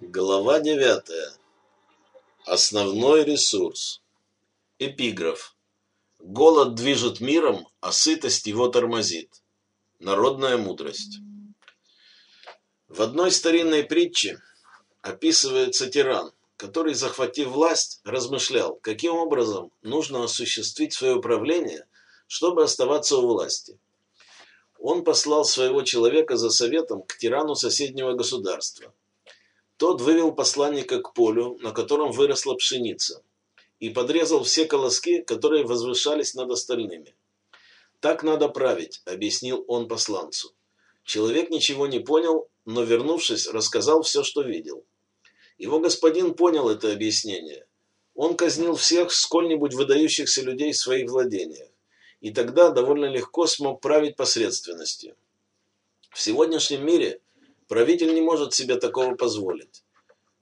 Глава девятая. Основной ресурс. Эпиграф. Голод движет миром, а сытость его тормозит. Народная мудрость. В одной старинной притче описывается тиран, который, захватив власть, размышлял, каким образом нужно осуществить свое правление, чтобы оставаться у власти. Он послал своего человека за советом к тирану соседнего государства – тот вывел посланника к полю, на котором выросла пшеница, и подрезал все колоски, которые возвышались над остальными. «Так надо править», — объяснил он посланцу. Человек ничего не понял, но, вернувшись, рассказал все, что видел. Его господин понял это объяснение. Он казнил всех сколь-нибудь выдающихся людей в своих владениях, и тогда довольно легко смог править посредственностью. В сегодняшнем мире – Правитель не может себе такого позволить.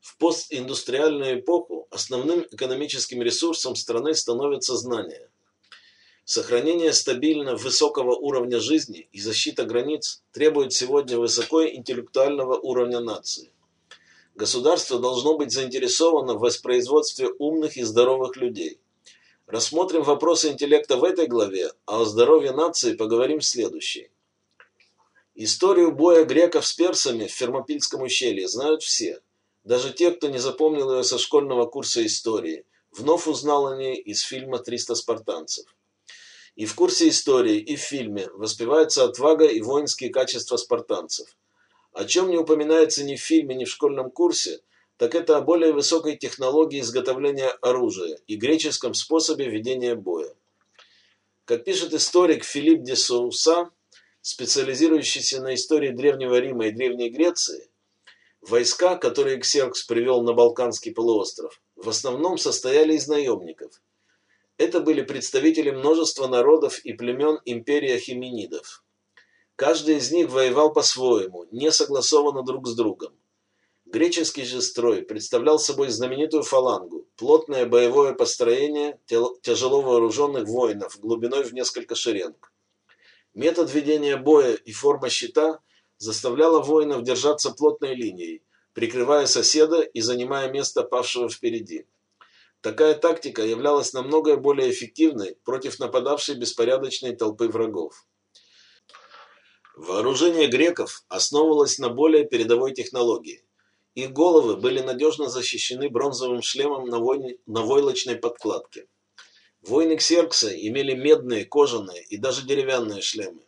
В постиндустриальную эпоху основным экономическим ресурсом страны становятся знания. Сохранение стабильно высокого уровня жизни и защита границ требует сегодня высокоинтеллектуального уровня нации. Государство должно быть заинтересовано в воспроизводстве умных и здоровых людей. Рассмотрим вопросы интеллекта в этой главе, а о здоровье нации поговорим в следующей. Историю боя греков с персами в Фермопильском ущелье знают все. Даже те, кто не запомнил ее со школьного курса истории, вновь узнал о ней из фильма «300 спартанцев». И в курсе истории, и в фильме воспевается отвага и воинские качества спартанцев. О чем не упоминается ни в фильме, ни в школьном курсе, так это о более высокой технологии изготовления оружия и греческом способе ведения боя. Как пишет историк Филипп де Соуса, специализирующийся на истории Древнего Рима и Древней Греции, войска, которые Ксеркс привел на Балканский полуостров, в основном состояли из наемников. Это были представители множества народов и племен империи Ахименидов. Каждый из них воевал по-своему, не согласованно друг с другом. Греческий же строй представлял собой знаменитую фалангу, плотное боевое построение тяжело вооруженных воинов глубиной в несколько шеренг. Метод ведения боя и форма щита заставляла воинов держаться плотной линией, прикрывая соседа и занимая место павшего впереди. Такая тактика являлась намного более эффективной против нападавшей беспорядочной толпы врагов. Вооружение греков основывалось на более передовой технологии. Их головы были надежно защищены бронзовым шлемом на, войне, на войлочной подкладке. Воины Ксеркса имели медные, кожаные и даже деревянные шлемы.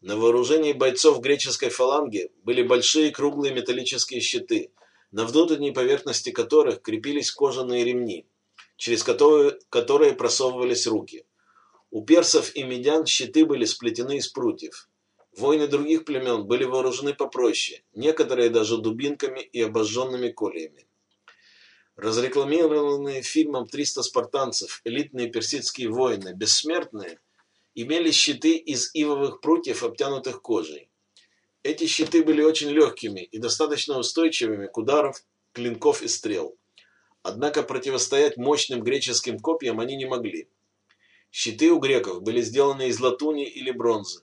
На вооружении бойцов греческой фаланги были большие круглые металлические щиты, на внутренней поверхности которых крепились кожаные ремни, через которые, которые просовывались руки. У персов и медян щиты были сплетены из прутьев. Воины других племен были вооружены попроще, некоторые даже дубинками и обожженными кольями. Разрекламированные фильмом «300 спартанцев» элитные персидские воины, бессмертные, имели щиты из ивовых прутьев, обтянутых кожей. Эти щиты были очень легкими и достаточно устойчивыми к ударам клинков и стрел. Однако противостоять мощным греческим копьям они не могли. Щиты у греков были сделаны из латуни или бронзы,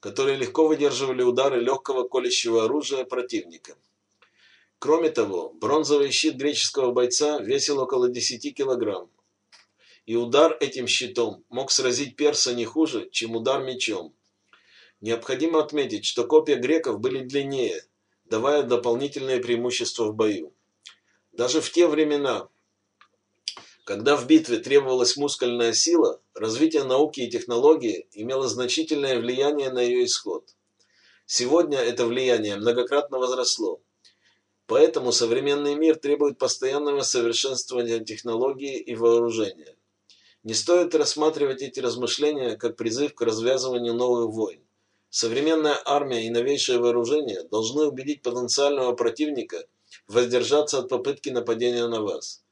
которые легко выдерживали удары легкого колющего оружия противника. Кроме того, бронзовый щит греческого бойца весил около 10 килограмм, и удар этим щитом мог сразить перса не хуже, чем удар мечом. Необходимо отметить, что копья греков были длиннее, давая дополнительное преимущество в бою. Даже в те времена, когда в битве требовалась мускульная сила, развитие науки и технологии имело значительное влияние на ее исход. Сегодня это влияние многократно возросло. Поэтому современный мир требует постоянного совершенствования технологий и вооружения. Не стоит рассматривать эти размышления как призыв к развязыванию новых войн. Современная армия и новейшее вооружение должны убедить потенциального противника воздержаться от попытки нападения на вас.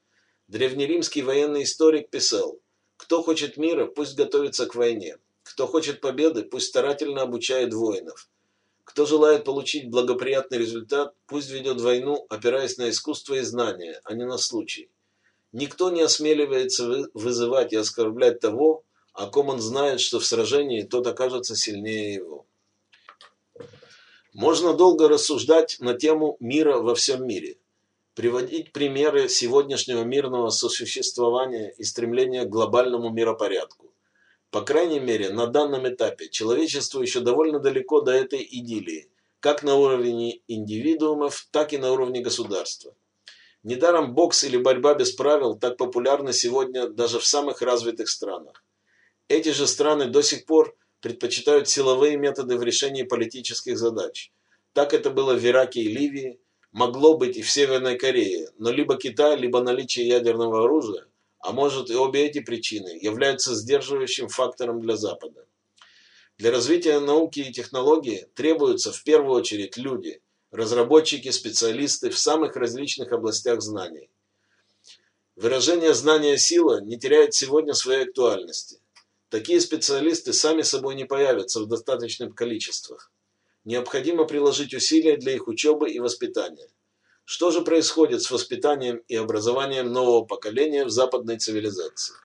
Древнеримский военный историк писал, кто хочет мира, пусть готовится к войне. Кто хочет победы, пусть старательно обучает воинов. Кто желает получить благоприятный результат, пусть ведет войну, опираясь на искусство и знания, а не на случай. Никто не осмеливается вызывать и оскорблять того, о ком он знает, что в сражении тот окажется сильнее его. Можно долго рассуждать на тему мира во всем мире, приводить примеры сегодняшнего мирного сосуществования и стремления к глобальному миропорядку. По крайней мере, на данном этапе человечество еще довольно далеко до этой идиллии, как на уровне индивидуумов, так и на уровне государства. Недаром бокс или борьба без правил так популярны сегодня даже в самых развитых странах. Эти же страны до сих пор предпочитают силовые методы в решении политических задач. Так это было в Ираке и Ливии, могло быть и в Северной Корее, но либо Китай, либо наличие ядерного оружия, а может и обе эти причины, являются сдерживающим фактором для Запада. Для развития науки и технологий требуются в первую очередь люди, разработчики, специалисты в самых различных областях знаний. Выражение «знание – сила» не теряет сегодня своей актуальности. Такие специалисты сами собой не появятся в достаточных количествах. Необходимо приложить усилия для их учебы и воспитания. Что же происходит с воспитанием и образованием нового поколения в западной цивилизации?